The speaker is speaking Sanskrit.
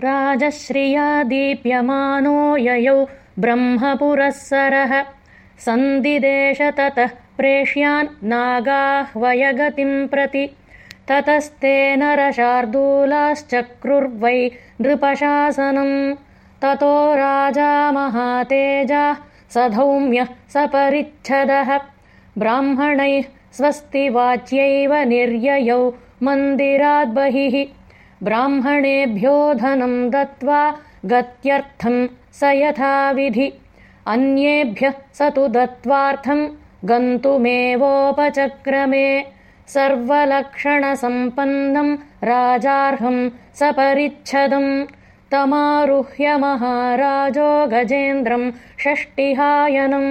राजश्रिया दीप्यमानो ययौ ब्रह्मपुरःसरः। सन्दिदेश ततः प्रेष्यान् नागाह्वयगतिम् प्रति। ततस्ते नरशार्दूलाश्चक्रुर्वै नृपशासनम् ततो राजा महातेजाः सधौम्यः सपरिच्छदः। ब्राह्मणैः स्वस्तिवाच्यैव निर्ययौ मन्दिराद्बहिः ब्राह्मणेभ्यो धनम् दत्त्वा गत्यर्थम् स यथाविधि। अन्येभ्यः स तु दत्त्वार्थम् गन्तुमेवोपचक्रमे। सर्वलक्षणसम्पन्नम् राजार्हम् सपरिच्छदम् तमारुह्य महाराजो गजेन्द्रम् षष्टिहायनम्